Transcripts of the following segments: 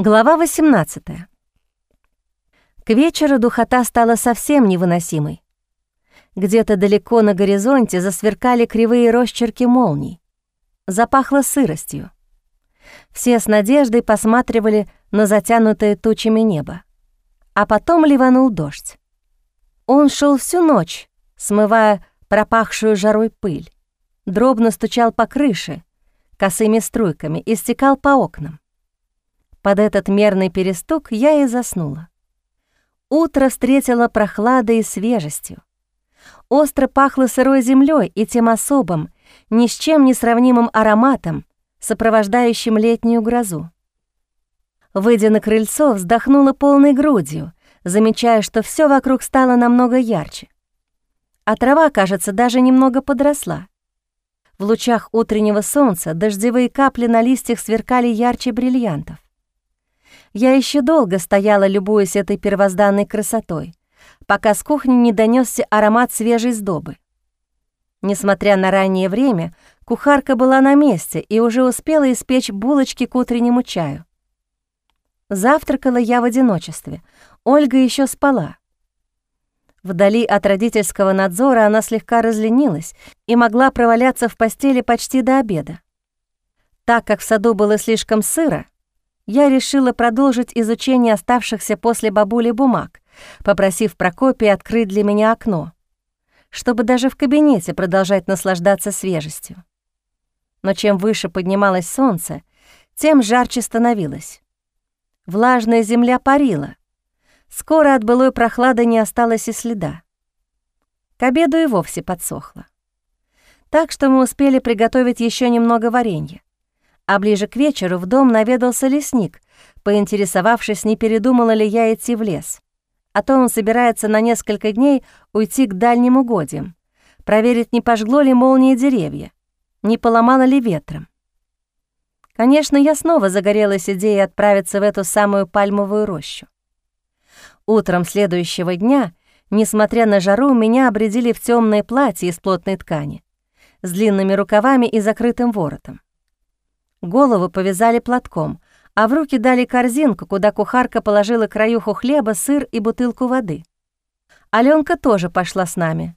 Глава 18. К вечеру духота стала совсем невыносимой. Где-то далеко на горизонте засверкали кривые росчерки молний. Запахло сыростью. Все с надеждой посматривали на затянутое тучами небо. А потом ливанул дождь. Он шел всю ночь, смывая пропахшую жарой пыль. Дробно стучал по крыше, косыми струйками, и стекал по окнам. Под этот мерный перестук я и заснула. Утро встретило прохладой и свежестью. Остро пахло сырой землей и тем особым, ни с чем не сравнимым ароматом, сопровождающим летнюю грозу. Выйдя на крыльцо, вздохнула полной грудью, замечая, что все вокруг стало намного ярче. А трава, кажется, даже немного подросла. В лучах утреннего солнца дождевые капли на листьях сверкали ярче бриллиантов. Я еще долго стояла, любуясь этой первозданной красотой, пока с кухни не донесся аромат свежей сдобы. Несмотря на раннее время, кухарка была на месте и уже успела испечь булочки к утреннему чаю. Завтракала я в одиночестве. Ольга еще спала. Вдали от родительского надзора она слегка разленилась и могла проваляться в постели почти до обеда. Так как в саду было слишком сыро, я решила продолжить изучение оставшихся после бабули бумаг, попросив Прокопия открыть для меня окно, чтобы даже в кабинете продолжать наслаждаться свежестью. Но чем выше поднималось солнце, тем жарче становилось. Влажная земля парила. Скоро от былой прохлады не осталось и следа. К обеду и вовсе подсохло. Так что мы успели приготовить еще немного варенья а ближе к вечеру в дом наведался лесник, поинтересовавшись, не передумала ли я идти в лес. А то он собирается на несколько дней уйти к дальним угодьям, проверить, не пожгло ли молнии деревья, не поломало ли ветром. Конечно, я снова загорелась идеей отправиться в эту самую пальмовую рощу. Утром следующего дня, несмотря на жару, меня обредили в темное платье из плотной ткани, с длинными рукавами и закрытым воротом. Голову повязали платком, а в руки дали корзинку, куда кухарка положила краюху хлеба, сыр и бутылку воды. Алёнка тоже пошла с нами.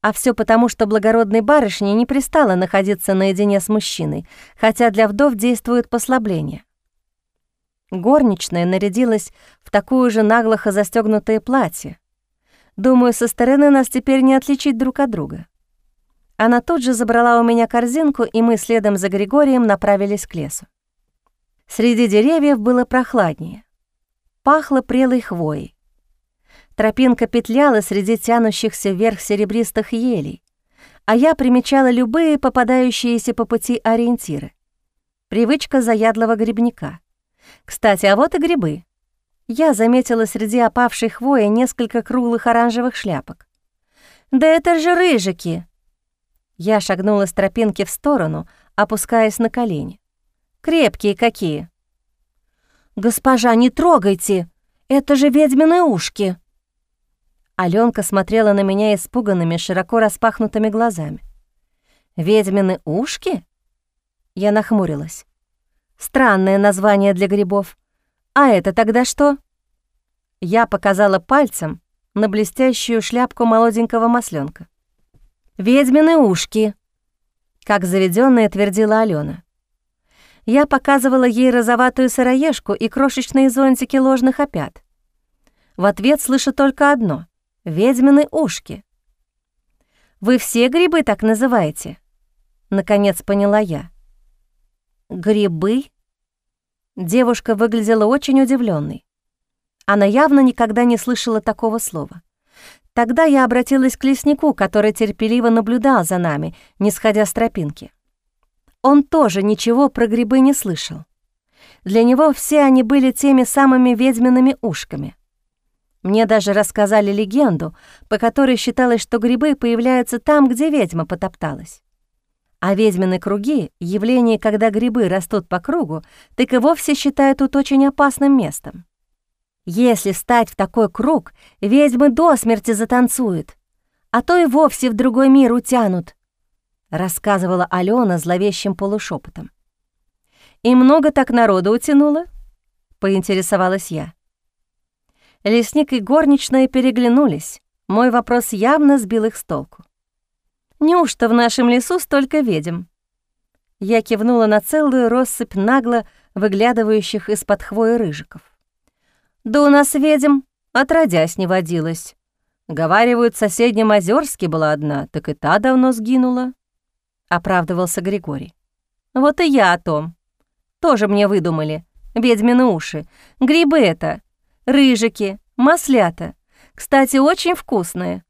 А все потому, что благородной барышне не пристало находиться наедине с мужчиной, хотя для вдов действует послабление. Горничная нарядилась в такую же наглохо застегнутое платье. Думаю, со стороны нас теперь не отличить друг от друга. Она тут же забрала у меня корзинку, и мы следом за Григорием направились к лесу. Среди деревьев было прохладнее. Пахло прелой хвоей. Тропинка петляла среди тянущихся вверх серебристых елей, а я примечала любые попадающиеся по пути ориентиры. Привычка заядлого грибника. Кстати, а вот и грибы. Я заметила среди опавшей хвои несколько круглых оранжевых шляпок. «Да это же рыжики!» Я шагнула с тропинки в сторону, опускаясь на колени. «Крепкие какие!» «Госпожа, не трогайте! Это же ведьмины ушки!» Алёнка смотрела на меня испуганными, широко распахнутыми глазами. «Ведьмины ушки?» Я нахмурилась. «Странное название для грибов. А это тогда что?» Я показала пальцем на блестящую шляпку молоденького масленка. «Ведьмины ушки», — как заведённая твердила Алена. Я показывала ей розоватую сыроежку и крошечные зонтики ложных опят. В ответ слышу только одно — «ведьмины ушки». «Вы все грибы так называете?» — наконец поняла я. «Грибы?» Девушка выглядела очень удивленной. Она явно никогда не слышала такого слова. Тогда я обратилась к леснику, который терпеливо наблюдал за нами, не сходя с тропинки. Он тоже ничего про грибы не слышал. Для него все они были теми самыми ведьмиными ушками. Мне даже рассказали легенду, по которой считалось, что грибы появляются там, где ведьма потопталась. А ведьмины круги, явление, когда грибы растут по кругу, так и вовсе считают тут очень опасным местом. Если стать в такой круг, ведьмы до смерти затанцуют, а то и вовсе в другой мир утянут», — рассказывала Алена зловещим полушепотом. «И много так народу утянуло?» — поинтересовалась я. Лесник и горничная переглянулись. Мой вопрос явно сбил их с толку. «Неужто в нашем лесу столько ведьм?» Я кивнула на целую россыпь нагло выглядывающих из-под хвои рыжиков. «Да у нас ведьм отродясь не водилось. Говаривают, в соседнем Озерске была одна, так и та давно сгинула», — оправдывался Григорий. «Вот и я о том. Тоже мне выдумали. Ведьмины уши. Грибы это. Рыжики, маслята. Кстати, очень вкусные.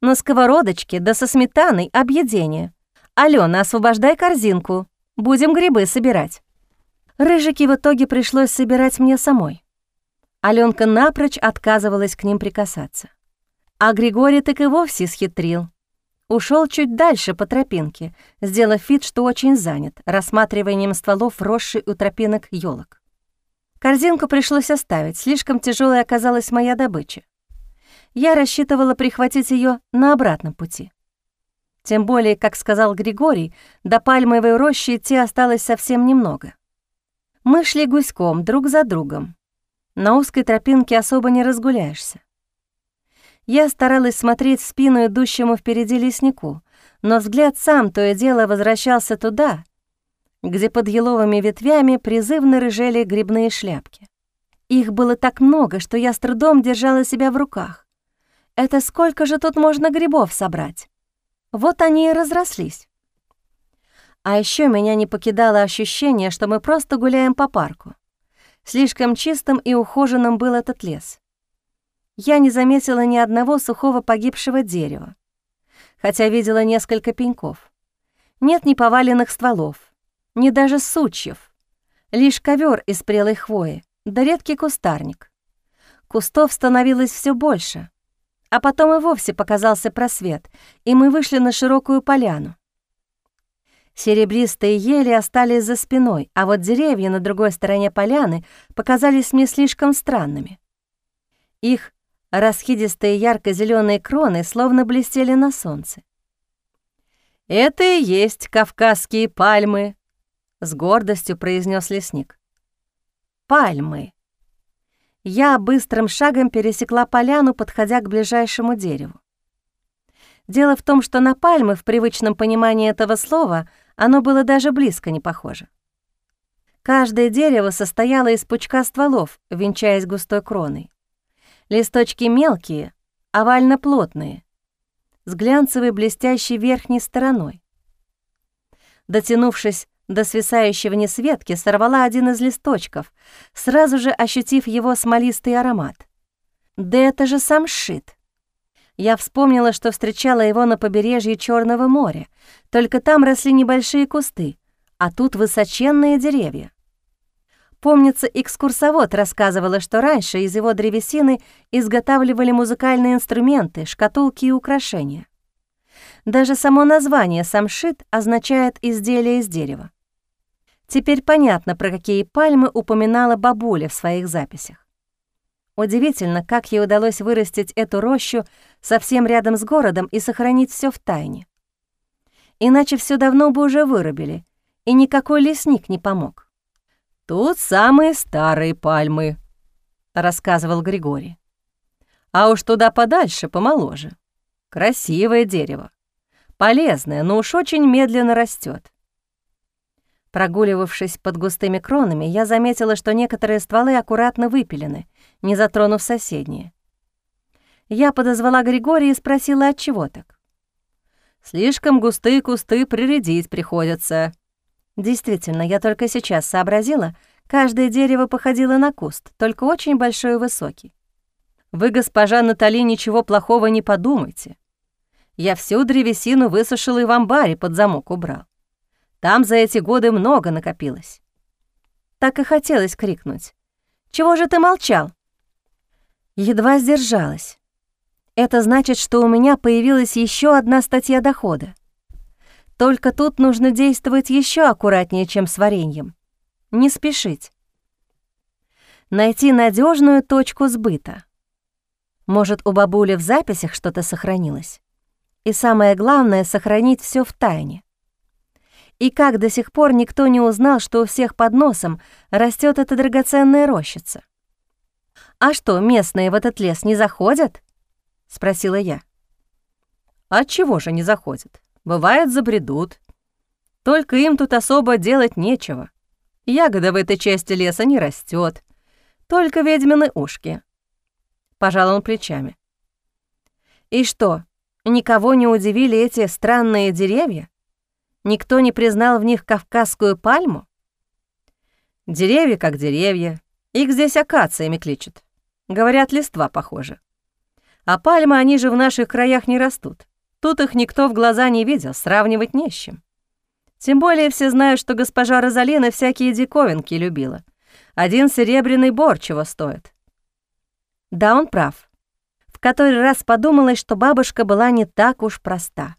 На сковородочке, да со сметаной объедение. Алена, освобождай корзинку. Будем грибы собирать». Рыжики в итоге пришлось собирать мне самой. Аленка напрочь отказывалась к ним прикасаться. А Григорий так и вовсе схитрил. Ушел чуть дальше по тропинке, сделав вид, что очень занят, рассматриванием стволов, росшей у тропинок елок. Корзинку пришлось оставить, слишком тяжелой оказалась моя добыча. Я рассчитывала прихватить ее на обратном пути. Тем более, как сказал Григорий, до пальмовой рощи идти осталось совсем немного. Мы шли гуськом, друг за другом, на узкой тропинке особо не разгуляешься. Я старалась смотреть в спину идущему впереди леснику, но взгляд сам то и дело возвращался туда, где под еловыми ветвями призывно рыжели грибные шляпки. Их было так много, что я с трудом держала себя в руках. Это сколько же тут можно грибов собрать? Вот они и разрослись. А еще меня не покидало ощущение, что мы просто гуляем по парку. Слишком чистым и ухоженным был этот лес. Я не заметила ни одного сухого погибшего дерева, хотя видела несколько пеньков. Нет ни поваленных стволов, ни даже сучьев, лишь ковер из прелой хвои, да редкий кустарник. Кустов становилось все больше, а потом и вовсе показался просвет, и мы вышли на широкую поляну. Серебристые ели остались за спиной, а вот деревья на другой стороне поляны показались мне слишком странными. Их расхидистые ярко зеленые кроны словно блестели на солнце. «Это и есть кавказские пальмы», — с гордостью произнес лесник. «Пальмы». Я быстрым шагом пересекла поляну, подходя к ближайшему дереву. Дело в том, что на пальмы в привычном понимании этого слова — оно было даже близко не похоже. Каждое дерево состояло из пучка стволов, венчаясь густой кроной. Листочки мелкие, овально-плотные, с глянцевой блестящей верхней стороной. Дотянувшись до свисающей вниз ветки, сорвала один из листочков, сразу же ощутив его смолистый аромат. Да это же сам шит. Я вспомнила, что встречала его на побережье Черного моря, только там росли небольшие кусты, а тут высоченные деревья. Помнится, экскурсовод рассказывала, что раньше из его древесины изготавливали музыкальные инструменты, шкатулки и украшения. Даже само название «самшит» означает «изделие из дерева». Теперь понятно, про какие пальмы упоминала бабуля в своих записях. Удивительно, как ей удалось вырастить эту рощу совсем рядом с городом и сохранить все в тайне. Иначе все давно бы уже вырубили, и никакой лесник не помог. «Тут самые старые пальмы», — рассказывал Григорий. «А уж туда подальше, помоложе. Красивое дерево. Полезное, но уж очень медленно растет. Прогуливавшись под густыми кронами, я заметила, что некоторые стволы аккуратно выпилены, не затронув соседние. Я подозвала Григория и спросила, от чего так. «Слишком густые кусты прирядить приходится». Действительно, я только сейчас сообразила, каждое дерево походило на куст, только очень большой и высокий. «Вы, госпожа Натали, ничего плохого не подумайте. Я всю древесину высушила и в амбаре под замок убрал. Там за эти годы много накопилось. Так и хотелось крикнуть. «Чего же ты молчал?» Едва сдержалась. Это значит, что у меня появилась еще одна статья дохода. Только тут нужно действовать еще аккуратнее, чем с вареньем. Не спешить. Найти надежную точку сбыта. Может, у бабули в записях что-то сохранилось? И самое главное — сохранить все в тайне. И как до сих пор никто не узнал, что у всех под носом растет эта драгоценная рощица? «А что, местные в этот лес не заходят?» — спросила я. «Отчего же не заходят? Бывает, забредут. Только им тут особо делать нечего. Ягода в этой части леса не растет, только ведьмины ушки». Пожал он плечами. «И что, никого не удивили эти странные деревья? Никто не признал в них кавказскую пальму?» «Деревья как деревья. Их здесь акациями кличут. Говорят, листва похожи. А пальмы, они же в наших краях не растут. Тут их никто в глаза не видел, сравнивать не с чем. Тем более все знают, что госпожа Розалина всякие диковинки любила. Один серебряный бор чего стоит. Да, он прав. В который раз подумалось, что бабушка была не так уж проста.